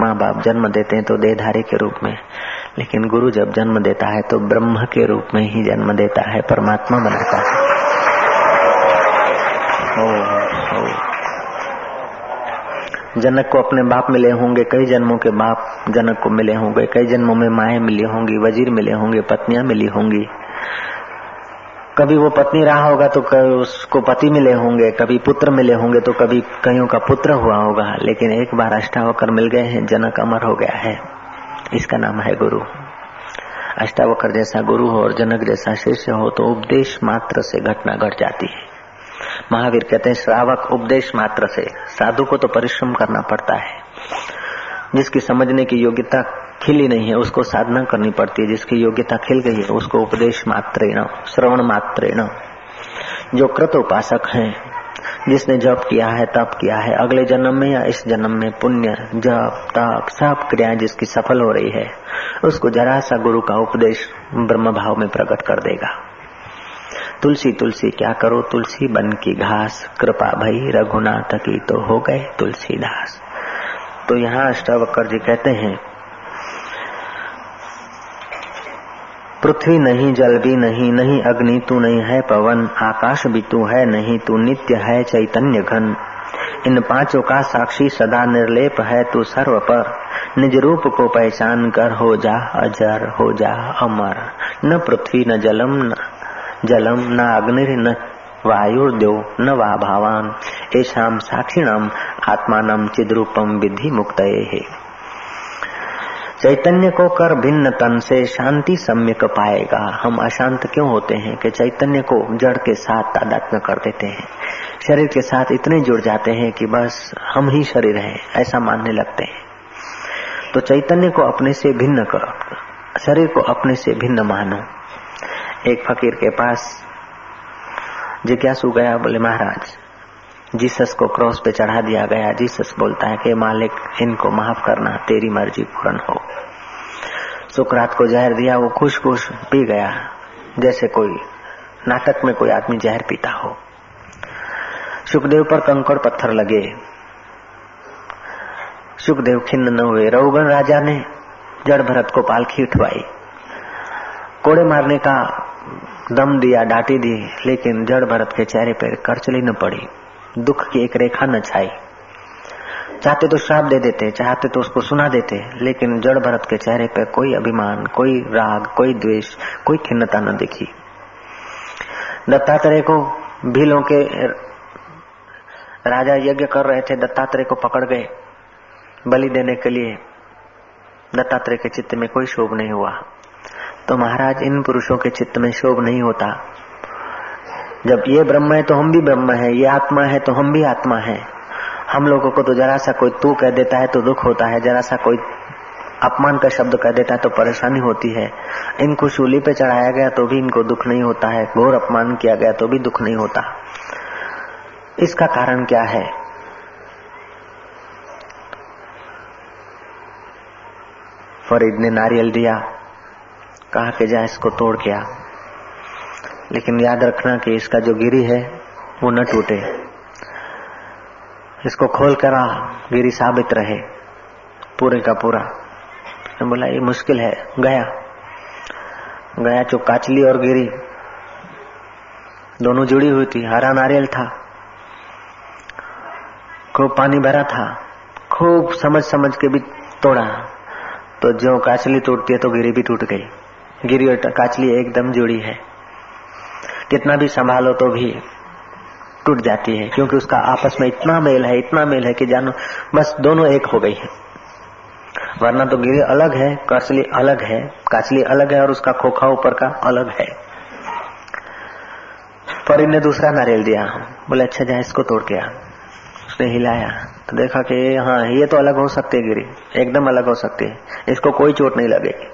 माँ बाप जन्म देते हैं तो देहधारी के रूप में लेकिन गुरु जब जन्म देता है तो ब्रह्म के रूप में ही जन्म देता है परमात्मा बनाता है ओ, ओ। जनक को अपने बाप मिले होंगे कई जन्मों के बाप जनक को मिले होंगे कई जन्मों में माए मिली होंगी वज़ीर मिले होंगे पत्नियाँ मिली होंगी कभी वो पत्नी रहा होगा तो उसको पति मिले होंगे, कभी पुत्र मिले होंगे तो कभी कईयों का पुत्र हुआ होगा, लेकिन एक बार अष्टावकर मिल गए हैं, जनक अमर हो गया है। इसका नाम है गुरु। अष्टावकर जैसा गुरु हो और जनक जैसा शिष्य हो तो उपदेश मात्र से घटना घट जाती है। महावीर कहते हैं, श्रावक उपदेश मात्र से। साधु को तो परिश्रम करना पड़ता है। जिसकी समझने की योग्यता खिली नहीं है, उसको साधना करनी पड़ती है। जिसकी योग्यता खिल गई है, उसको उपदेश मात्रेण, श्रवण मात्रेण। जो कृत उपासक हैं, जिसने जप किया है, तप किया है, अगले जन्म में या इस जन्म में पुण्य, जप, तप, सब क्रियाएँ जिसकी सफल हो रही है, उसको जरा सा गुरु का उपदेश ब्रह्म भाव में प्रकट कर देगा। तुलसी तुलसी, क्या करो? तुलसी बन की घास, कृपा भई, रघुनाथ की तो हो गए तुलसीदास। तो यहाँ अष्टावक्र जी कहते हैं पृथ्वी नहीं, जल भी नहीं नहीं अग्नि तू नहीं है पवन, आकाश भी तू है नहीं, तू नित्य है चैतन्य घन इन पाँचों का साक्षी सदा निर्लेप है तू सर्व पर। निज रूप को पहचान कर हो जा अजर, हो जा अमर। न पृथ्वी, न जलम न जलम, न अग्नि न वायुर्द्यो न वा भावान। ऐसा साक्षिणाम आत्मान चिद्रूपम विधि मुक्त है। चैतन्य को कर भिन्न तन से शांति सम्यक पाएगा। हम अशांत क्यों होते हैं कि चैतन्य को जड़ के साथ तादात्म्य कर देते हैं? शरीर के साथ इतने जुड़ जाते हैं कि बस हम ही शरीर हैं, ऐसा मानने लगते हैं। तो चैतन्य को अपने से भिन्न करो। शरीर को अपने से भिन्न मानो। एक फकीर के पास जिज्ञासु गया, बोले, महाराज जीसस को क्रॉस पे चढ़ा दिया गया। जीसस बोलता है कि, मालिक, इनको माफ़ करना, तेरी मर्ज़ी पूर्ण हो। सुकरात को जहर दिया, वो खुश खुश पी गया, जैसे कोई नाटक में कोई आदमी जहर पीता हो। सुखदेव पर कंकड़ पत्थर लगे। सुखदेव खिन्न न हुए। रघुगण राजा ने जड़ भरत को पालखी उठवाई। कोड़े मारने का दम दिया, डांटी दी, लेकिन जड़ भरत के चेहरे पर करचली न पड़ी। दुख की एक रेखा न छाई। चाहते तो श्राप दे देते, चाहते तो उसको सुना देते, लेकिन जड़ भरत के चेहरे पर कोई अभिमान, कोई राग, कोई द्वेष, कोई खिन्नता न दिखी। दत्तात्रेय को भीलों के राजा यज्ञ कर रहे थे, दत्तात्रेय को पकड़ गए। बलि देने के लिए दत्तात्रेय के चित्त में कोई शोभ नहीं हुआ। तो महाराज इन पुरुषों के चित्त में शोभ नहीं होता। जब ये ब्रह्म है तो हम भी ब्रह्म है, ये आत्मा है तो हम भी आत्मा है। हम लोगों को तो जरा सा कोई तू कह देता है तो दुख होता है, जरा सा कोई अपमान का शब्द कह देता है तो परेशानी होती है। इनको शूली पे चढ़ाया गया तो भी इनको दुख नहीं होता है, घोर अपमान किया गया तो भी दुख नहीं होता। इसका कारण क्या है? फरीद ने नारियल दिया, कहा कि जा इसको तोड़ के आ। लेकिन याद रखना कि इसका जो गिरी है, वो न टूटे। इसको खोल कर गिरी साबित रहे, पूरे का पूरा। तो बोला, ये मुश्किल है, गया। गया जो काचली और गिरी। दोनों जुड़ी हुई थी, हरा नारियल था। खूब पानी भरा था, खूब समझ समझ के भी तोड़ा। तो जो काचली टूटती है तो गिरी भी टूट गई। गिरी और काचली एकदम जुड़ी है। कितना भी संभालो तो भी टूट जाती है, क्योंकि उसका आपस में इतना मेल है, इतना मेल है कि जानो, बस दोनों एक हो गई है। वरना तो गिरी अलग है, कसली अलग है काचली अलग है और उसका खोखा ऊपर का अलग है। पर ने दूसरा नारियल दिया। बोले अच्छा जाए इसको तोड़ के आ। उसने हिलाया। तो देखा कि हाँ ये तो अलग हो सकती है, गिरी। एकदम अलग हो सकती है। इसको कोई चोट नहीं लगेगी।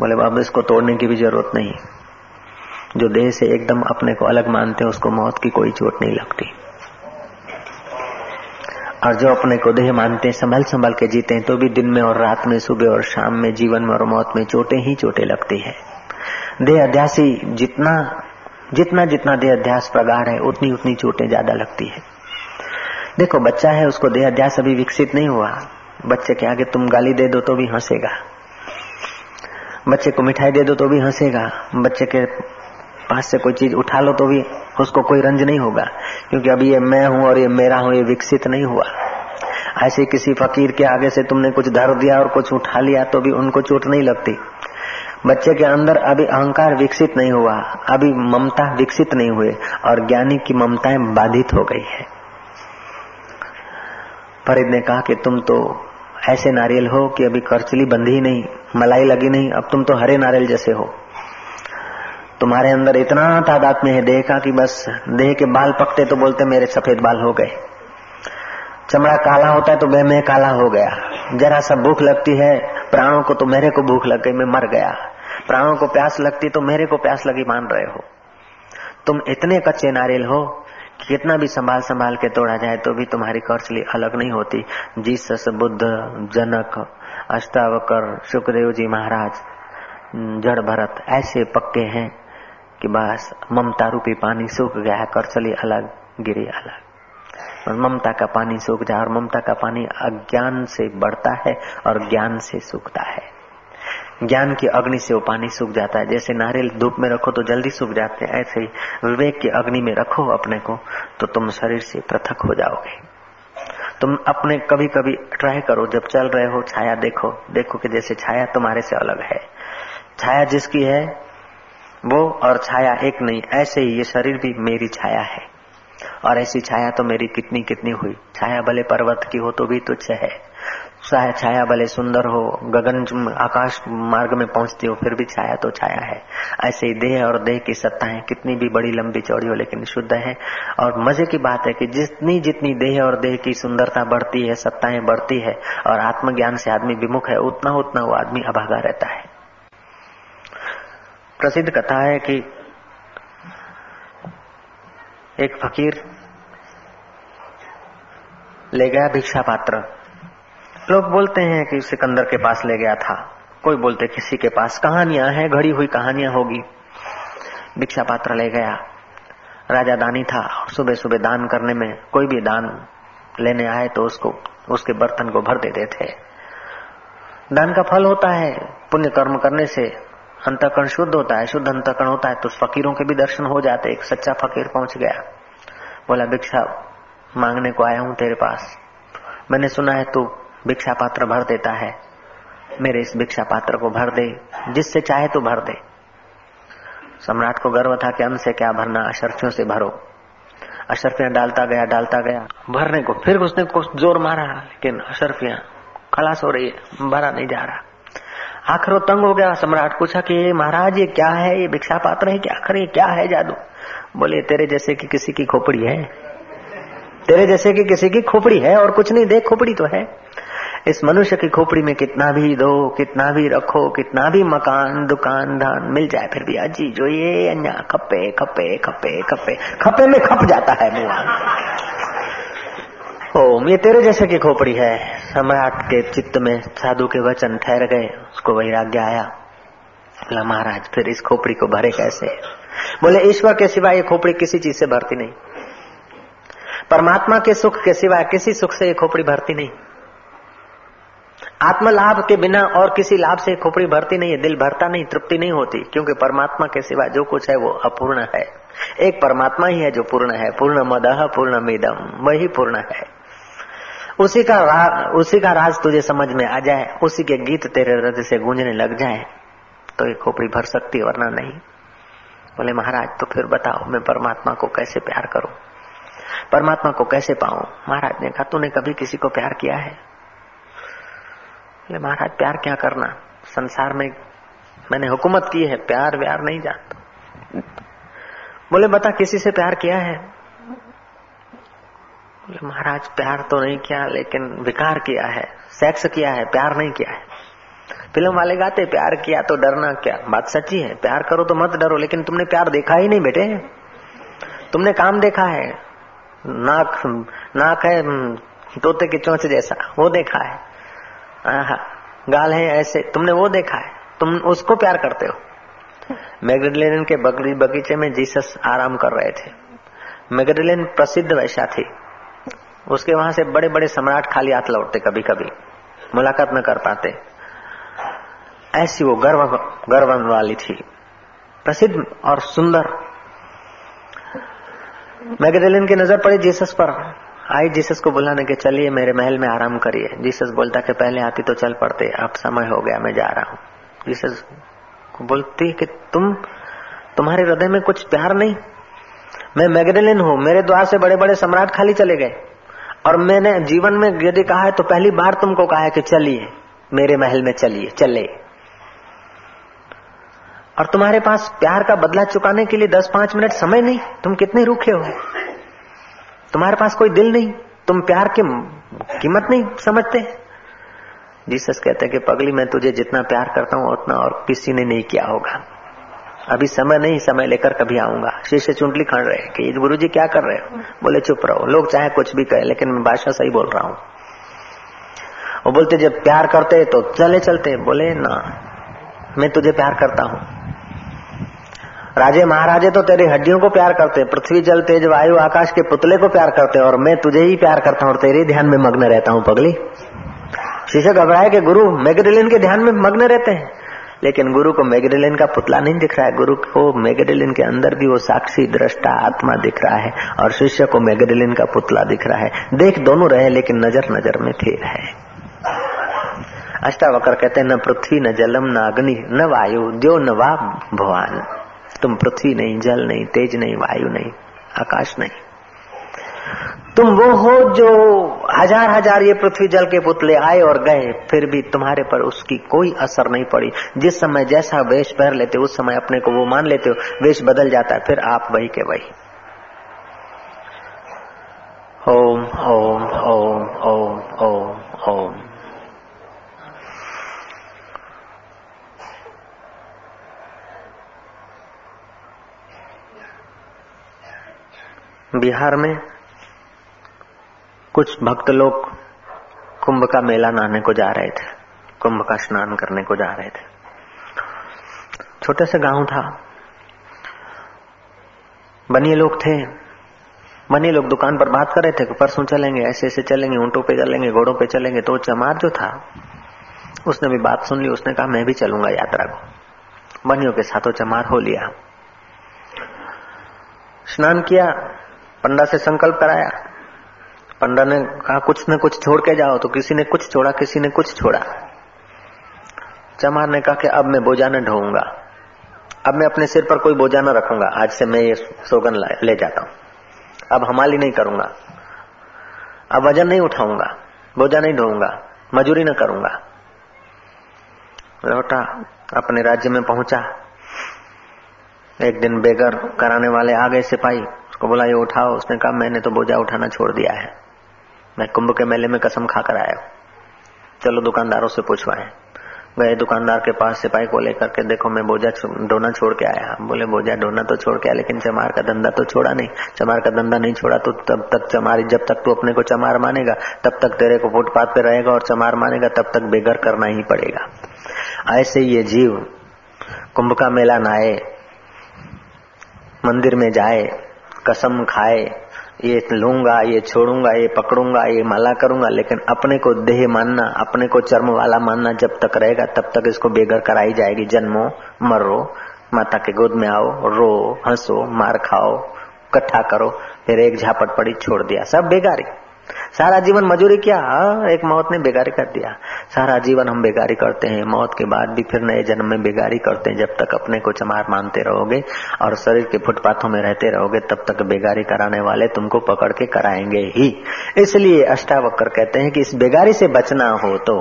बोले बाबू इसको तोड़ने की भी ज़रूरत नहीं जो देह से एकदम अपने को अलग मानते हैं, उसको मौत की कोई चोट नहीं लगती। और जो अपने को देह मानते हैं संभल संभल के जीते हैं तो भी दिन में और रात में, सुबह और शाम में, जीवन में और मौत में चोटें ही चोटें लगती है। देह अध्यासी जितना जितना जितना देह अध्यास प्रगाढ़ है, उतनी उतनी चोटें ज़्यादा लगती है। देखो, बच्चा है, उसको देह अध्यास अभी विकसित नहीं हुआ। बच्चे के आगे तुम गाली दे दो तो भी हंसेगा। बच्चे को मिठाई दे दो तो भी हंसेगा। बच्चे के पास से कोई चीज़ उठा लो तो भी उसको कोई रंज नहीं होगा। क्योंकि अभी ये मैं हूँ और ये मेरा हूँ, ये विकसित नहीं हुआ। ऐसे किसी फकीर के आगे से तुमने कुछ धर दिया और कुछ उठा लिया तो भी उनको चोट नहीं लगती। बच्चे के अंदर अभी अहंकार विकसित नहीं हुआ, अभी ममता विकसित नहीं हुए और ज्ञानी की ममताएँ बाधित हो गई है। फरीद ने कहा कि तुम तो ऐसे नारियल हो कि अभी करचली बंधी ही नहीं, मलाई लगी नहीं, अब तुम तो हरे नारियल जैसे हो। तुम्हारे अंदर इतना तादाद में है देह का कि बस देह के बाल पकते तो बोलते मेरे सफ़ेद बाल हो गए। चमड़ा काला होता है तो वह मैं काला हो गया। जरा सा भूख लगती है, प्राणों को तो मेरे को भूख लग गई, मैं मर गया। प्राणों को प्यास लगती तो मेरे को प्यास लगी, मान रहे हो। तुम इतने कच्चे नारियल हो कि कितना भी संभाल संभाल के तोड़ा जाए तो भी तुम्हारी कौशली अलग नहीं होती। जीसस बुद्ध, जनक, अष्टावकर सुखदेव जी महाराज, जड़ भरत, ऐसे पक्के हैं कि बस ममता रूपी पानी सूख गया है करचली अलग, गिरी अलग। और ममता का पानी सूख जाए और ममता का पानी अज्ञान से बढ़ता है और ज्ञान से सूखता है। ज्ञान की अग्नि से वो पानी सूख जाता है। जैसे नारियल धूप में रखो तो जल्दी सूख जाते हैं, ऐसे ही विवेक की अग्नि में रखो अपने को तो तुम शरीर से पृथक हो जाओगे। तुम अपने कभी कभी ट्राई करो, जब चल रहे हो, छाया देखो। देखो कि जैसे छाया तुम्हारे से अलग है। छाया जिसकी है वो और छाया एक नहीं, ऐसे ही ये शरीर भी मेरी छाया है। और ऐसी छाया तो मेरी कितनी कितनी हुई। छाया भले पर्वत की हो तो भी तुच्छ है। छाया भले सुंदर हो, गगन आकाश मार्ग में पहुँचती हो, फिर भी छाया तो छाया है। ऐसे ही देह और देह की सत्ताएँ कितनी भी बड़ी लंबी चौड़ी हो, लेकिन शुद्ध है। और मज़े की बात है कि जितनी जितनी देह और देह की सुंदरता बढ़ती है, सत्ताएँ बढ़ती है, और आत्मज्ञान से आदमी विमुख है, उतना उतना वो आदमी अभागा रहता है। प्रसिद्ध कथा है कि एक फकीर ले गया भिक्षा पात्र। लोग बोलते हैं कि सिकंदर के पास ले गया था। कोई बोलते, किसी के पास कहानियाँ हैं, घड़ी हुई कहानियाँ होगी। भिक्षा पात्र ले गया। राजा दानी था। सुबह सुबह दान करने में कोई भी दान लेने आए तो उसको, उसके बर्तन को भर देते। थे दान का फल होता है। पुण्य कर्म करने से अंतकरण शुद्ध होता है, शुद्ध अंतकरण होता है तो फकीरों के भी दर्शन हो जाते एक सच्चा फकीर पहुँच गया। बोला, भिक्षा, मांगने को आया हूँ तेरे पास। मैंने सुना है तू भिक्षा पात्र भर देता है। मेरे इस भिक्षा पात्र को भर दे। जिससे चाहे तो भर दे। सम्राट को गर्व था कि अन्न से क्या भरना अशर्फियों से भरो। अशर्फियाँ डालता गया डालता गया। भरने को फिर उसने कुछ ज़ोर मारा, लेकिन अशर्फियाँ खलास हो रही है, भरा नहीं जा रहा। आखिर तंग हो गया। सम्राट पूछा कि, महाराज, ये क्या है? ये भिक्षा पात्र है क्या? आखिर ये क्या है, जादू? बोले, तेरे जैसे कि किसी की खोपड़ी है। तेरे जैसे कि किसी की खोपड़ी है और कुछ नहीं, देख, खोपड़ी तो है। इस मनुष्य की खोपड़ी में कितना भी दो, कितना भी रखो, कितना भी मकान, दुकान, धान मिल जाए, फिर भी अजी जो ये अन्या खपे खपे खपे खपे खपे में खप जाता है ओम, ये तेरे जैसे की खोपड़ी है। सम्राट के चित्त में साधु के वचन ठहर गए, उसको वैराग्य आया। बोला, महाराज, फिर इस खोपड़ी को भरे कैसे? बोले, ईश्वर के सिवा ये खोपड़ी किसी चीज़ से भरती नहीं। परमात्मा के सुख के सिवा किसी सुख से ये खोपड़ी भरती नहीं। आत्म लाभ के बिना और किसी लाभ से खोपड़ी भरती नहीं है दिल भरता नहीं, तृप्ति नहीं होती, क्योंकि परमात्मा के सिवा जो कुछ है वो अपूर्ण है। एक परमात्मा ही है जो पूर्ण है, पूर्ण मदह पूर्ण मिदम वही पूर्ण है। उसी का उसी का राज तुझे समझ में आ जाए, उसी के गीत तेरे हृदय से गूंजने लग जाए तो ये खोपड़ी भर सकती वरना नहीं। बोले, महाराज तो फिर बताओ, मैं परमात्मा को कैसे प्यार करूँ? परमात्मा को कैसे पाऊँ? महाराज ने कहा तूने कभी किसी को प्यार किया है? बोले, महाराज, प्यार क्या करना? संसार में मैंने हुकूमत की है, प्यार, व्यार नहीं जानता। बोले, बता, किसी से प्यार किया है? महाराज, प्यार तो नहीं किया, लेकिन विकार किया है सेक्स किया है, प्यार नहीं किया है। फ़िल्म वाले गाते, प्यार किया तो डरना क्या? बात सच्ची है, प्यार करो तो मत डरो, लेकिन तुमने प्यार देखा ही नहीं बेटे। तुमने काम देखा है, नाक नाक है तोते की चोंच जैसा, वो देखा है। गाल है ऐसे, तुमने वो देखा है, तुम उसको प्यार करते हो। मैगडलेन के बगीचे में जीसस आराम कर रहे थे। मैगडलेन प्रसिद्ध वैशा थी उसके वहाँ से बड़े बड़े सम्राट खाली हाथ लौटते कभी कभी मुलाकात न कर पाते। ऐसी वो गर्व गर्व वाली थी। प्रसिद्ध और सुंदर। मैगडेलिन की नज़र पड़ी जीसस पर। आई जीसस को बुलाने के चलिए, मेरे महल में आराम करिए। जीसस बोलता कि पहले आती तो चल पड़ते, अब समय हो गया, मैं जा रहा हूँ। जीसस को बोलती कि तुम, तुम्हारे हृदय में कुछ प्यार नहीं। मैं मैगडेलिन हूँ, मेरे द्वार से बड़े बड़े सम्राट खाली चले गए। और मैंने जीवन में यदि कहा है तो पहली बार तुमको कहा है कि चलिए, मेरे महल में चलिए, चले। और तुम्हारे पास प्यार का बदला चुकाने के लिए दस पाँच मिनट समय नहीं, तुम कितने रूखे हो? तुम्हारे पास कोई दिल नहीं, तुम प्यार की कीमत नहीं समझते। जीसस कहते हैं कि पगली, मैं तुझे जितना प्यार करता हूँ, उतना और किसी ने नहीं किया होगा। अभी समय नहीं, समय लेकर कभी आऊँगा। शिष्य चुंटली खड़ रहे कि गुरु जी क्या कर रहे हो? बोले, चुप रहो। लोग चाहे कुछ भी कहे, लेकिन मैं भाषा सही बोल रहा हूँ। वो बोलते, जब प्यार करते तो चले चलते बोले, ना, मैं तुझे प्यार करता हूँ। राजे महाराजे तो तेरी हड्डियों को प्यार करते पृथ्वी जल तेज वायु आकाश के पुतले को प्यार करते और मैं तुझे ही प्यार करता हूँ और तेरे ध्यान में मग्न रहता हूँ, पगली। शिष्य घबराए के, गुरु, मेगडिलिन के ध्यान में मग्न रहते हैं? लेकिन गुरु को मेगडिलिन का पुतला नहीं दिख रहा है। गुरु को मेगडिलिन के अंदर भी वो साक्षी दृष्टा आत्मा दिख रहा है और शिष्य को मेगडिलिन का पुतला दिख रहा है। देख दोनों रहे लेकिन नज़र नज़र में थे है। अष्टावकर कहते हैं, न पृथ्वी, न जलम, न अग्नि, न वायु जो न वा भगवान तुम पृथ्वी नहीं, जल नहीं, तेज नहीं, वायु नहीं, आकाश नहीं। तुम वो हो जो हज़ार हज़ार ये पृथ्वी जल के पुतले आए और गए, फिर भी तुम्हारे पर उसकी कोई असर नहीं पड़ी। जिस समय जैसा वेश पहन लेते, उस समय अपने को वो मान लेते हो वेश बदल जाता है फिर आप वही के वही। ओम ओम ओम ओम ओम ओम। बिहार में कुछ भक्त लोग कुंभ का मेला नहाने को जा रहे थे, कुंभ का स्नान करने को जा रहे थे। छोटे से गाँव था। बनिए लोग थे। बनिए लोग दुकान पर बात कर रहे थे कि परसों चलेंगे, ऐसे ऐसे चलेंगे, ऊंटों पे चलेंगे, घोड़ों पे चलेंगे तो चमार जो था, उसने भी बात सुन ली, उसने कहा, मैं भी चलूँगा यात्रा को। बनियों के साथों चमार हो लिया। स्नान किया, पंडा से संकल्प कराया। पंडा ने कहा, कुछ न कुछ छोड़ के जाओ तो किसी ने कुछ छोड़ा, किसी ने कुछ छोड़ा। चमार ने कहा कि अब मैं बोझा न ढोऊँगा। अब मैं अपने सिर पर कोई बोझा न रखूँगा। आज से मैं ये सोगन ले जाता हूँ। अब हमाली नहीं करूँगा। अब वज़न नहीं उठाऊँगा। बोझा नहीं ढोऊँगा। मजूरी न करूँगा। लौटा, अपने राज्य में पहुँचा। एक दिन बेगर कराने वाले आ गए सिपाही। उसको बोला, ये उठाओ। उसने कहा, मैंने तो बोझा उठाना छोड़ दिया है। मैं कुंभ के मेले में कसम खाकर आया चलो दुकानदारों से पूछवाए गए दुकानदार के पास सिपाही को लेकर के देखो, मैं बोझा डोना छोड़ के आया। बोले बोझा डोना तो छोड़ के आया, लेकिन चमार का धंधा तो छोड़ा नहीं। चमार का धंधा नहीं छोड़ा तो तब तक चमारी, जब तक तू अपने को चमार मानेगा, तब तक तेरे को फुटपाथ पे रहेगा और चमार मानेगा, तब तक बेघर करना ही पड़ेगा। ऐसे ये जीव कुंभ का मेला नहाए मंदिर में जाए, कसम खाए ये लूँगा, ये छोड़ूँगा, ये पकड़ूँगा, ये माला करूँगा, लेकिन अपने को देह मानना, अपने को चर्म वाला मानना जब तक रहेगा, तब तक इसको बेघर कराई जाएगी। जन्मो, मरो, माता के गोद में आओ, रो, हंसो, मार खाओ कट्ठा करो, फिर एक झापट पड़ी छोड़ दिया। सब बेगारी सारा जीवन मजूरी किया? हाँ, एक मौत ने बेगारी कर दिया। सारा जीवन हम बेगारी करते हैं। मौत के बाद भी फिर नए जन्म में बेगारी करते हैं। जब तक अपने को चमार मानते रहोगे और शरीर के फुटपाथों में रहते रहोगे तब तक बेगारी कराने वाले तुमको पकड़ के कराएँगे ही। इसलिए अष्टावक्र कहते हैं कि इस बेगारी से बचना हो तो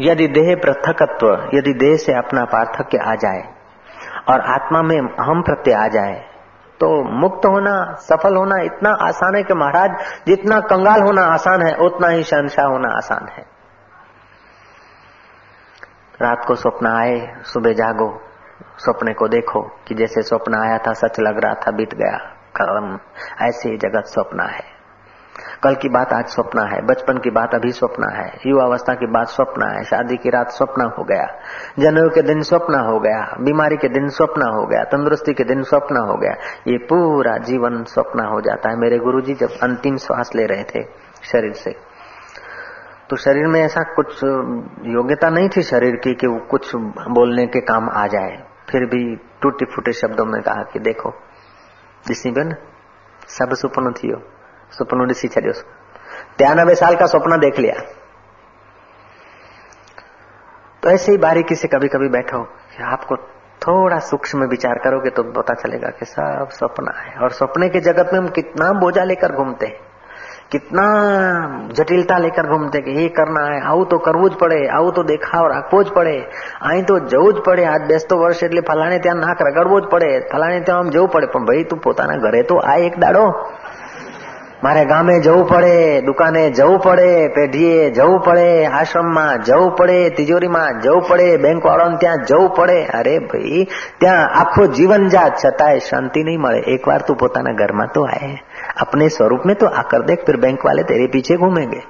यदि देह पृथकत्व यदि देह से अपना पार्थक्य आ जाए और आत्मा में अहम प्रत्यय आ जाए तो मुक्त होना, सफल होना इतना आसान है कि महाराज, जितना कंगाल होना आसान है, उतना ही शहनशाह होना आसान है। रात को स्वप्न आए, सुबह जागो सपने को देखो कि जैसे स्वप्न आया था, सच लग रहा था, बीत गया। कर्म ऐसे जगत स्वप्न है। कल की बात आज स्वप्न है, बचपन की बात अभी स्वप्न है युवा अवस्था की बात स्वप्न है, शादी की रात स्वप्न हो गया, जनेऊ के दिन स्वप्न हो गया, बीमारी के दिन स्वप्न हो गया, तंदुरुस्ती के दिन स्वप्न हो गया, ये पूरा जीवन स्वप्न हो जाता है। मेरे गुरुजी जब अंतिम श्वास ले रहे थे शरीर से तो शरीर में ऐसा कुछ योग्यता नहीं थी शरीर की कि वो कुछ बोलने के काम आ जाए। फिर भी टूटे फूटे शब्दों में कहा कि देखो ॾिसी पियो न सभु सुपनो थी वियो सुपनो ॾिसी छॾियोसि तिरानवे साल का सपना देख लिया तो ऐसे ही बारीकी से कभी कभी बैठो आपको थोड़ा सूक्ष्म विचार करोगे तो पता चलेगा कि सब सपना है और सपने के जगत में हम कितना बोझा लेकर घूमते हैं कितना जटिलता लेकर घूमते कि ये करना है આવું તો કરવું જ પડે આવું તો દેખાવ રાખવો જ પડે અહીં તો જવું જ પડે આજ બેસતો વર્ષ એટલે ફલાણે ત્યાં નાક રગડવો જ પડે ફલાણે ત્યાં આમ જવું પડે પણ ભાઈ તું પોતાના ઘરે તો આ એક દાડો મારે ગામે જવું પડે દુકાને જવું પડે પેઢીએ જવું પડે આશ્રમમાં જવું પડે તિજોરીમાં જવું પડે બેંક વાળાને ત્યાં જવું પડે અરે ભાઈ ત્યાં આખો જીવન જાત છતાંય શાંતિ નહીં મળે એકવાર તું પોતાના ઘરમાં તો આય अपने स्वरूप में तो आकर देख फिर बैंक वाले तेरे पीछे घूमेंगे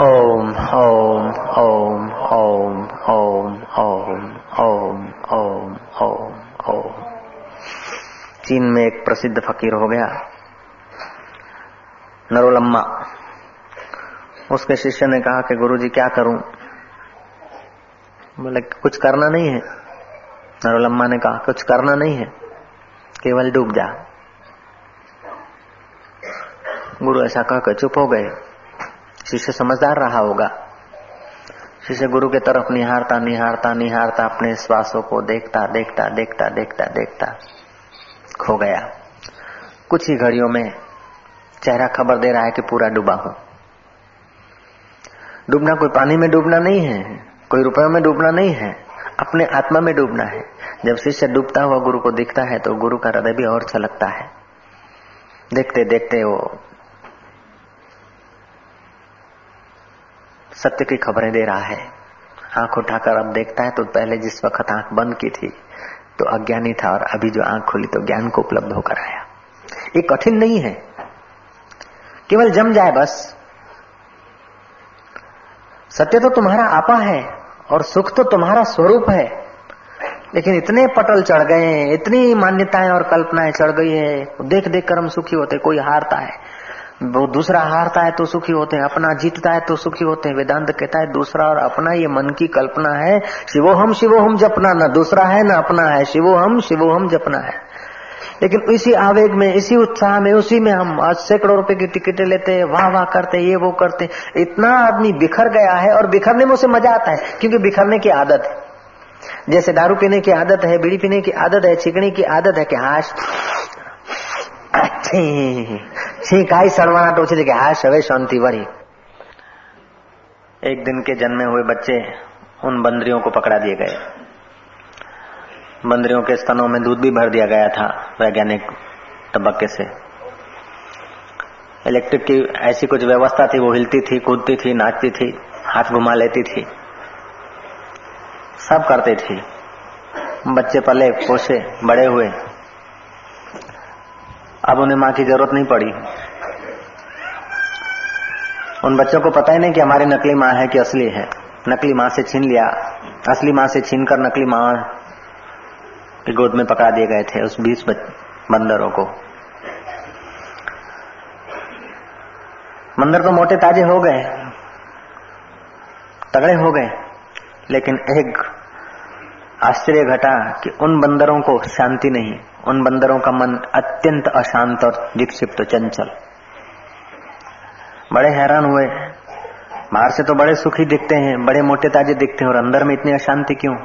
ओम ओम ओम ओम ओम ओम ओम ओम ओम ओम चीन में एक प्रसिद्ध फकीर हो गया नरोलम्मा। उसके शिष्य ने कहा कि गुरुजी, क्या करूँ? बोले, कुछ करना नहीं है। नरोलम्मा ने कहा, कुछ करना नहीं है, केवल डूब जा। गुरु ऐसा कहकर चुप हो गए। शिष्य समझदार रहा होगा। शिष्य गुरु के तरफ़ निहारता निहारता निहारता अपने श्वासों को देखता देखता देखता देखता देखता खो गया। कुछ ही घड़ियों में चेहरा खबर दे रहा है कि पूरा डूबा हूँ। डूबना कोई पानी में डूबना नहीं है, कोई रुपयों में डूबना नहीं है, अपने आत्मा में डूबना है। जब शिष्य डूबता हुआ गुरु को दिखता है तो गुरु का हृदय भी और छलकता है। देखते देखते वो सत्य की खबरें दे रहा है। आँख उठाकर अब देखता है तो पहले जिस वक्त आँख बंद की थी तो अज्ञानी था और अभी जो आँख खुली तो ज्ञान को उपलब्ध होकर आया। ये कठिन नहीं है। केवल जम जाए बस। सत्य तो तुम्हारा आपा है और सुख तो तुम्हारा स्वरूप है। लेकिन इतने पटल चढ़ गए हैं, इतनी मान्यताएँ और कल्पनाएँ चढ़ गई है, देख देख कर हम सुखी होते, कोई हारता है। वो दूसरा हारता है तो सुखी होते हैं, अपना जीतता है तो सुखी होते हैं। वेदांत कहता है, दूसरा और अपना ये मन की कल्पना है शिवो हम शिवो हम जपना, ना दूसरा है, ना अपना है शिवो हम शिवो हम जपना है। लेकिन इसी आवेग में, इसी उत्साह में, उसी में हम आज सैकड़ों रुपए की टिकटें लेते हैं, वाह वाह करते हैं, ये, वो करते हैं। इतना आदमी बिखर गया है और बिखरने में उसे मज़ा आता है, क्योंकि बिखरने की आदत है। जैसे दारू पीने की आदत है, बीड़ी पीने की आदत है चिकनी की आदत है कि हाश। छी काई सड़वाना टोचले कि हाश, हवे शांति वरी एक दिन के जन्मे हुए बच्चे उन बंदरियों को पकड़ा दिए गए। बंदरियों के स्तनों में दूध भी भर दिया गया था वैज्ञानिक तबक्के से। इलेक्ट्रिक की ऐसी कुछ व्यवस्था थी, वो हिलती थी, कूदती थी, नाचती थी, हाथ घुमा लेती थी। सब करती थी। बच्चे पले, पोसे, बड़े हुए। अब उन्हें माँ की ज़रूरत नहीं पड़ी। उन बच्चों को पता ही नहीं कि हमारी नकली माँ है कि असली है। नकली माँ से छीन लिया। असली माँ से छीन कर नकली माँ की गोद में पकड़ा दिए गए थे उस बीस बंदरों को। बंदर तो मोटे ताजे हो गए, तगड़े हो गए, लेकिन एक आश्चर्य घटा कि उन बंदरों को शांति नहीं, उन बंदरों का मन अत्यंत अशांत और विक्षिप्त चंचल। बड़े हैरान हुए, बाहर से तो बड़े सुखी दिखते हैं, बड़े मोटे ताजे दिखते हैं, और अंदर में इतनी अशांति क्यों?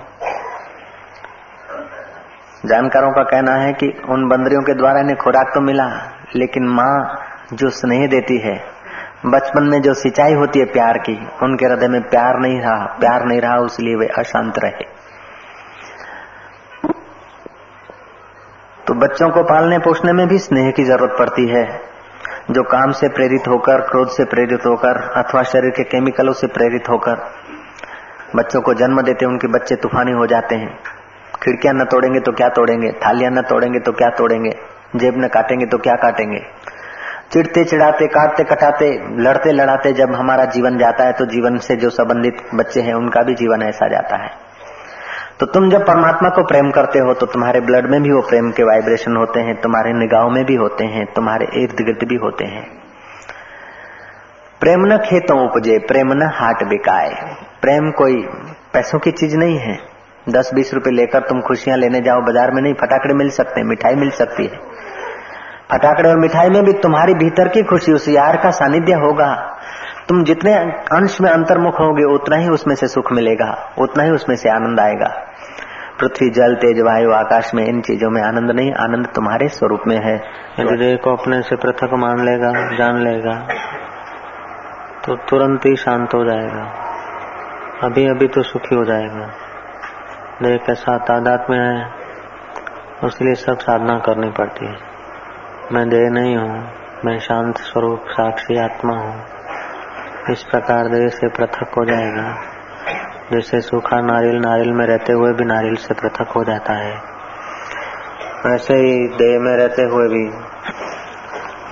जानकारों का कहना है कि उन बंदरियों के द्वारा इन्हें खुराक तो मिला, लेकिन माँ जो स्नेह देती है, बचपन में जो सिंचाई होती है प्यार की, उनके हृदय में प्यार नहीं रहा, प्यार नहीं रहा इसलिए वे अशांत रहे। तो बच्चों को पालने पोषने में भी स्नेह की ज़रूरत पड़ती है, जो काम से प्रेरित होकर, क्रोध से प्रेरित होकर, अथवा शरीर के केमिकलों से प्रेरित होकर बच्चों को जन्म देते उनके बच्चे तूफानी हो जाते हैं। खिड़कियाँ न तोड़ेंगे तो क्या तोड़ेंगे? थालियाँ न तोड़ेंगे तो क्या तोड़ेंगे? जेब न काटेंगे तो क्या काटेंगे? चिड़ते चिड़ाते काटते कटाते, लड़ते लड़ाते जब हमारा जीवन जाता है तो जीवन से जो संबंधित बच्चे हैं, उनका भी जीवन ऐसा जाता है। तो तुम जब परमात्मा को प्रेम करते हो तो तुम्हारे ब्लड में भी वो प्रेम के वाइब्रेशन होते हैं, तुम्हारे निगाहों में भी होते हैं, तुम्हारे इर्द गिर्द भी होते हैं। प्रेम न खेतों उपजे, प्रेम न हाट बिकाए, प्रेम कोई पैसों की चीज़ नहीं है। दस बीस रुपए लेकर तुम खुशियाँ लेने जाओ, बाज़ार में नहीं, फटाकड़े मिल सकते, मिठाई मिल सकती है। फटाकड़े और मिठाई में भी तुम्हारी भीतर की खुशी, उस यार का सानिध्य होगा। तुम जितने अंश में अंतर्मुख होगे, उतना ही उसमें से सुख मिलेगा, उतना ही उसमें से आनंद आएगा। पृथ्वी, जल, तेज, वायु, आकाश में इन चीज़ों में आनंद नहीं, आनंद तुम्हारे स्वरूप में है। देह को अपने से पृथक मान लेगा, जान लेगा तो तुरंत ही शांत हो जाएगा। अभी अभी तो सुखी हो जाएगा। देह के साथ आदात में है, उसके लिए सब साधना करनी पड़ती है। मैं देह नहीं हूँ, मैं शांत स्वरूप, साक्षी आत्मा हूँ। इस प्रकार देह से पृथक हो जाएगा। जैसे सूखा नारियल नारियल में रहते हुए भी नारियल से पृथक हो जाता है। ऐसे ही देह में रहते हुए भी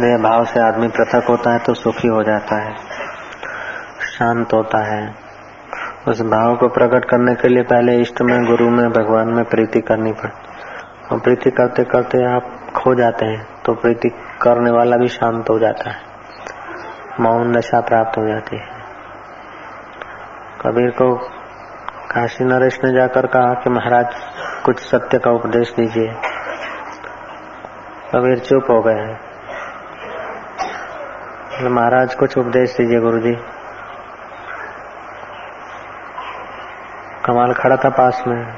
देह भाव से आदमी पृथक होता है तो सुखी हो जाता है, शांत होता है। उस भाव को प्रकट करने के लिए पहले इष्ट में, गुरु में, भगवान में प्रीति करनी पड़ती। और प्रीति करते करते आप खो जाते हैं तो प्रीति करने वाला भी शांत हो जाता है। मौन दशा प्राप्त हो जाती है। कबीर को काशी नरेश ने जाकर कहा कि महाराज, कुछ सत्य का उपदेश दीजिए। कबीर चुप हो गए। महाराज, कुछ उपदेश दीजिए गुरु कमाल खड़ा था पास में।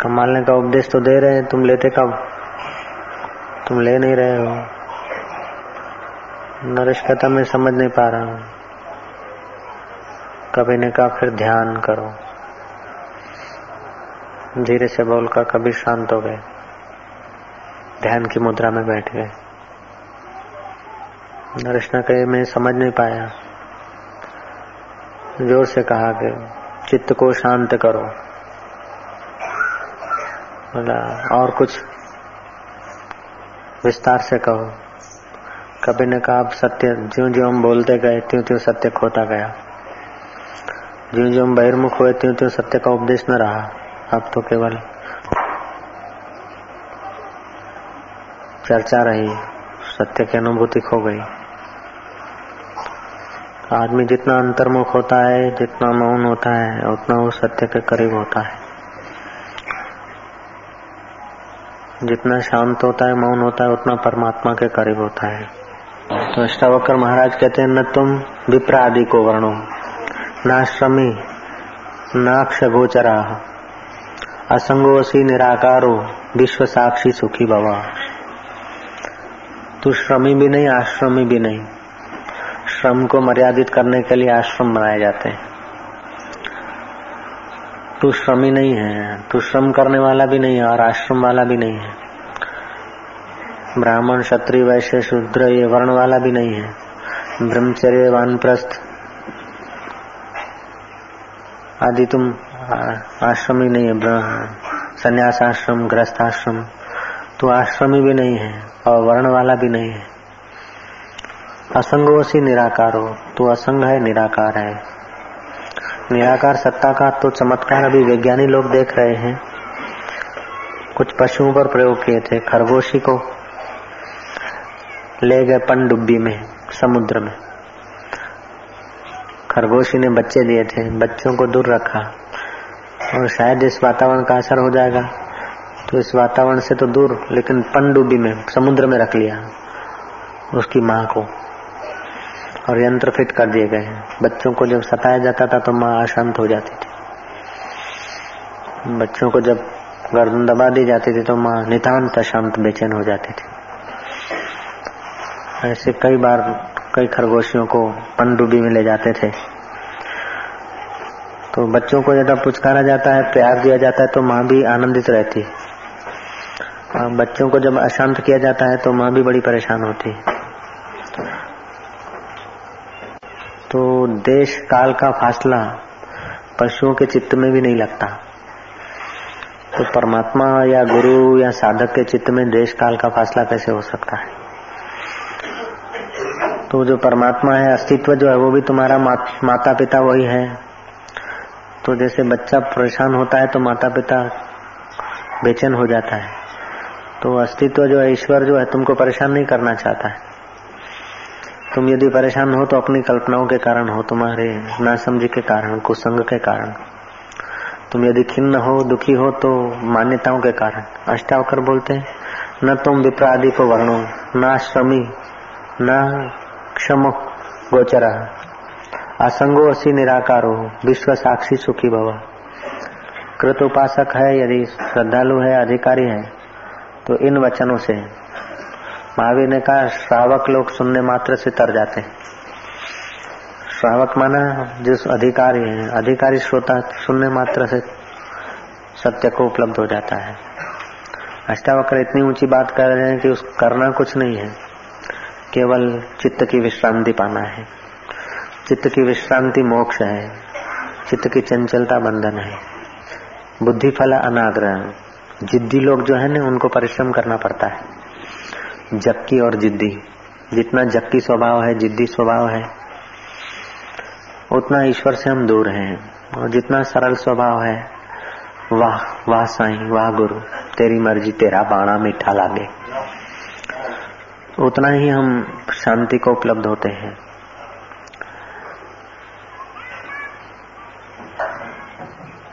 कमाल ने का उपदेश तो दे रहे हैं, तुम लेते कब? तुम ले नहीं रहे हो। नरेश कहता, मैं समझ नहीं पा रहा हूँ। कभी ने कहा, फिर ध्यान करो। धीरे से बोल का कभी शांत हो गए। ध्यान की मुद्रा में बैठ गए। नरेश ने कहे, मैं समझ नहीं पाया। ज़ोर से कहा कि चित्त को शांत करो। बोला, और कुछ? विस्तार से कहो। कभी ने कहा, अब सत्य ज्यो ज्यो हम बोलते गए त्यों त्यों सत्य खोता गया। जो जो हम बहिर्मुख हुए त्यों त्यों सत्य का उपदेश न रहा। अब तो केवल चर्चा रही, सत्य की अनुभूति खो गई। आदमी जितना अंतर्मुख होता है, जितना मौन होता है, उतना वो सत्य के करीब होता है। जितना शांत होता है, मौन होता है, उतना परमात्मा के करीब होता है। तो अष्टावकर महाराज कहते हैं, न तुम विप्र को वर्णो नाश्रमी नाक्ष गोचरा असंगोसी निराकारो विश्व साक्षी सुखी भवा। तू श्रमी भी नहीं, आश्रमी भी नहीं। श्रम को मर्यादित करने के लिए आश्रम बनाए जाते हैं। तू श्रमी नहीं है, तू श्रम करने वाला भी नहीं है और आश्रम वाला भी नहीं है। ब्राह्मण, क्षत्रिय, वैश्य, शूद्र, ये वर्ण वाला भी नहीं है। ब्रह्मचर्य, वानप्रस्थ आदि तुम आश्रम ही नहीं है संन्यास आश्रम ग्रस्त आश्रम तो आश्रमी भी नहीं है और वर्ण वाला भी नहीं है। असंगो सी निराकार हो तो असंग है, निराकार है। निराकार सत्ता का तो चमत्कार अभी वैज्ञानिक लोग देख रहे हैं। कुछ पशुओं पर प्रयोग किए थे, खरगोशी को ले गए पनडुब्बी में, समुद्र में। खरगोशी ने बच्चे दिए थे, बच्चों को दूर रखा। और शायद इस वातावरण का असर हो जाएगा। तो इस वातावरण से तो दूर, लेकिन पनडुब्बी में, समुद्र में रख लिया, उसकी माँ को। और यंत्र फिट कर दिए गए हैं। बच्चों को जब सताया जाता था तो माँ अशांत हो जाती थी। बच्चों को जब गर्दन दबा दी जाती थी तो माँ नितान्त अशांत, बेचैन हो जाती थी। ऐसे कई बार कई खरगोशियों को पनडुब्बी में ले जाते थे। तो बच्चों को ज़्यादा पुचकारा जाता है, प्यार दिया जाता है तो माँ भी आनंदित रहती। बच्चों को जब अशांत किया जाता है तो माँ भी बड़ी परेशान होती। है तो देश काल का फासला पशुओं के चित्त में भी नहीं लगता। तो परमात्मा या गुरु या साधक के चित्त में देश काल का फासला कैसे हो सकता है? तो जो परमात्मा है, अस्तित्व जो है, वो भी तुम्हारा माता पिता वही है। तो जैसे बच्चा परेशान होता है तो माता पिता बेचैन हो जाता है। तो अस्तित्व जो है, ईश्वर जो है, तुमको परेशान नहीं करना चाहता है। तुम यदि परेशान हो तो अपनी कल्पनाओं के कारण हो, तुम्हारे नासमझ के कारण, कुसंग के कारण। तुम यदि खिन्न हो, दुखी हो तो मान्यताओं के कारण। अष्टावकर बोलते हैं, न तुम विप्रादि को वर्णो, न श्रमी न क्षम गोचरा। असंगो असी निराकारो, विश्व साक्षी सुखी भवा। कृत उपासक है, यदि श्रद्धालु है, अधिकारी है तो इन वचनों से महावीर ने कहा, श्रावक लोग सुनने मात्र से तर जाते हैं। श्रावक माना जिस अधिकारी है, अधिकारी श्रोता सुनने मात्र से सत्य को उपलब्ध हो जाता है। अष्टावक्र इतनी ऊँची बात कर रहे हैं कि उस करना कुछ नहीं है। केवल चित्त की विश्रांति पाना है। चित्त की विश्रांति मोक्ष है। चित्त की चंचलता बंधन है। बुद्धि फल अनाग्रह। जिद्दी लोग जो है ना, उनको परिश्रम करना पड़ता है। जक्की और जिद्दी। जितना जक्की स्वभाव है, जिद्दी स्वभाव है, उतना ईश्वर से हम दूर हैं। और जितना सरल स्वभाव है, वाह वाह साईं, वाह गुरु, तेरी मर्ज़ी, तेरा बाणा मीठा लागे। उतना ही हम शांति को उपलब्ध होते हैं।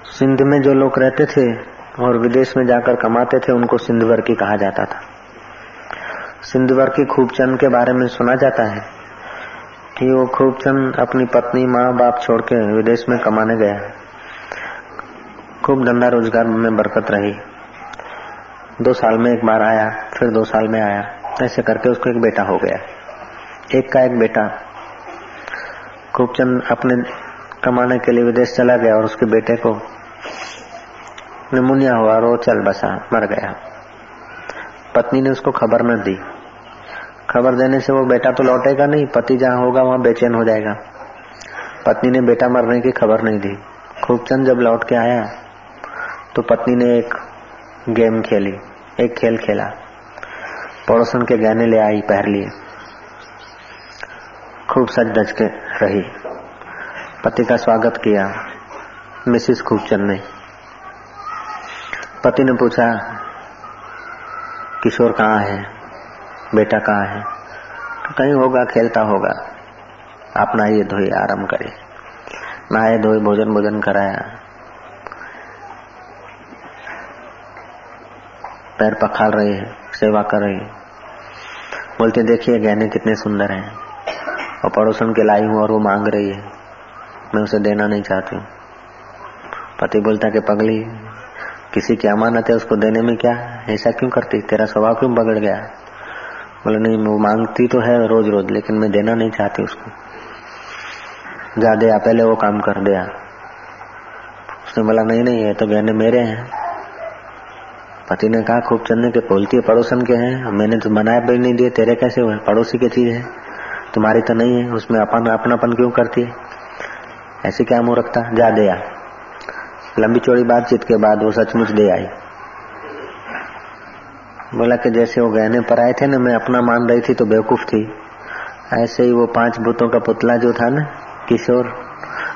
सिंध में जो लोग रहते थे और विदेश में जाकर कमाते थे, उनको सिंधवर की कहा जाता था। सिंधुवर की खूबचंद के बारे में सुना जाता है कि वो खूबचंद अपनी पत्नी, माँ, बाप छोड़ के विदेश में कमाने गया। खूब धंधा रोज़गार में बरकत रही। दो साल में एक बार आया, फिर दो साल में आया। ऐसे करके उसको एक बेटा हो गया। एक का एक बेटा। खूबचंद अपने कमाने के लिए विदेश चला गया और उसके बेटे को निमोनिया हुआ और वो चल बसा, मर गया। पत्नी ने उसको खबर न दी। खबर देने से वो बेटा तो लौटेगा नहीं, पति जहाँ होगा वहाँ बेचैन हो जाएगा। पत्नी ने बेटा मरने की खबर नहीं दी। खूबचंद जब लौट के आया तो पत्नी ने एक गेम खेली, एक खेल खेला। पड़ोसन के गहने ले आई पहर लिए। खूब सज धज के रही। पति का स्वागत किया मिसिस खूबचंद ने। पति ने पूछा, किशोर कहाँ है? बेटा कहाँ है? कहीं होगा, खेलता होगा। आप नहाइए धोए आराम करे। नहाए, धोए, भोजन भोजन कराया। पैर पखाल रहे है सेवा कर रही। बोलते, देखिए, गहने कितने सुंदर हैं। और पड़ोसन के लाई हूँ और वो मांग रही है। मैं उसे देना नहीं चाहती हूँ। पति बोलता कि, पगली, किसी की अमानत है उसको देने में क्या? ऐसा क्यों करती? तेरा स्वभाव क्यों बगड़ गया? बोले, नहीं वो मांगती तो है रोज रोज लेकिन मैं देना नहीं चाहती उसको। जा दे पहले वो काम कर दिया उसने बोला, नहीं नहीं है तो गहने मेरे हैं। पति ने कहा, खूब चंदे के बोलती है, पड़ोसन के हैं। मैंने तो बनाए भी नहीं दिए, तेरे कैसे हुए? पड़ोसी की चीज़ है। तुम्हारी तो नहीं है, उसमें अपन, अपनापन क्यों करती है? ऐसे क्या मुँह रखता जा दिया लंबी चौड़ी बातचीत के बाद वो सचमुच दे आई। बोला कि जैसे वो गहने पर आए थे ना, मैं अपना मान रही थी तो बेवकूफ़ थी। ऐसे ही वो पाँच भूतों का पुतला जो था ना, किशोर,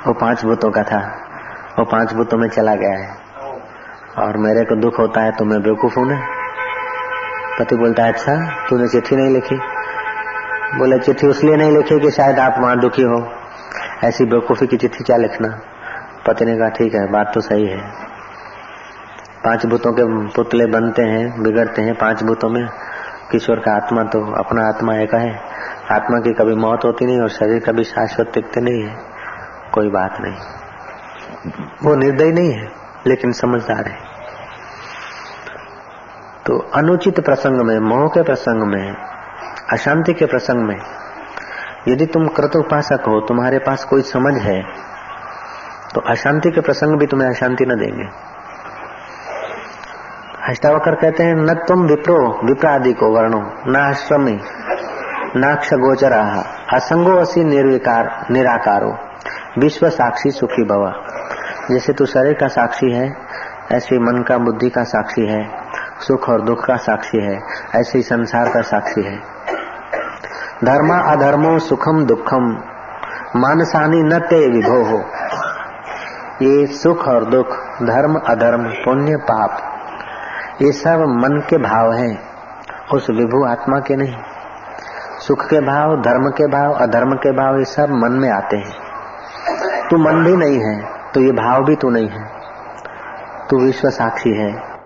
वो पाँच भूतों का था। वो पाँच भूतों में चला गया है। और मेरे को दुख होता है तो मैं बेवकूफ़ हूँ ना। पति बोलता है अच्छा तूने चिट्ठी नहीं लिखी? बोले, चिट्ठी उसलिए नहीं लिखी कि शायद आप वहाँ दुखी हो। ऐसी बेवकूफ़ी की चिट्ठी क्या लिखना? पति ने कहा, ठीक है, बात तो सही है। पाँच भूतों के पुतले बनते हैं, बिगड़ते हैं पाँच भूतों में। किशोर का आत्मा तो अपना आत्मा एक है। आत्मा की कभी मौत होती नहीं और शरीर कभी शाश्वत टिकते नहीं है। कोई बात नहीं। वो निर्दयी नहीं है, लेकिन समझदार है। तो अनुचित प्रसंग में, मोह के प्रसंग में, अशांति के प्रसंग में, यदि तुम कृत उपासक हो, तुम्हारे पास कोई समझ है तो अशांति के प्रसंग भी तुम्हें अशांति न देंगे। अष्टावकर कहते हैं, न तुम विप्रो, विप्रादि को वर्णो, न आश्रमी नाक्ष गोचरा असंगो असी निर्विकार, निराकारो विश्व साक्षी सुखी भवा। जैसे तू शरीर का साक्षी है, ऐसे मन का, बुद्धि का साक्षी है, सुख और दुख का साक्षी है, ऐसे ही संसार का साक्षी है। धर्मा अधर्मो सुखम दुखम, मानसानी न ते विभो। हो ये सुख और दुख, धर्म अधर्म, पुण्य पाप। ये सब मन के भाव हैं, उस विभु आत्मा के नहीं। सुख के भाव, धर्म के भाव, अधर्म के भाव, ये सब मन में आते हैं। तू मन भी नहीं है तो ये भाव भी तू नहीं है। तू विश्व साक्षी है।